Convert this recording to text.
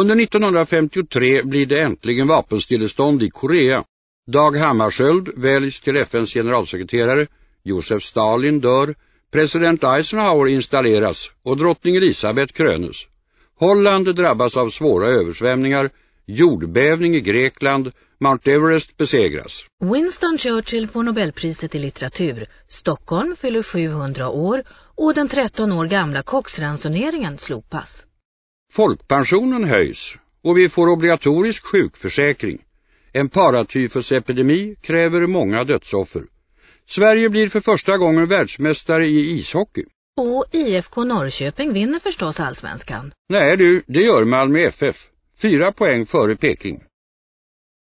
Under 1953 blir det äntligen vapenstillestånd i Korea. Dag Hammarskjöld väljs till FNs generalsekreterare, Josef Stalin dör, president Eisenhower installeras och drottning Elisabeth krönes. Holland drabbas av svåra översvämningar, jordbävning i Grekland, Mount Everest besegras. Winston Churchill får Nobelpriset i litteratur. Stockholm fyller 700 år och den 13 år gamla koksransoneringen slopas. Folkpensionen höjs och vi får obligatorisk sjukförsäkring. En paratyfusepidemi kräver många dödsoffer. Sverige blir för första gången världsmästare i ishockey. Och IFK Norrköping vinner förstås allsvenskan. Nej du, det gör Malmö FF. Fyra poäng före Peking.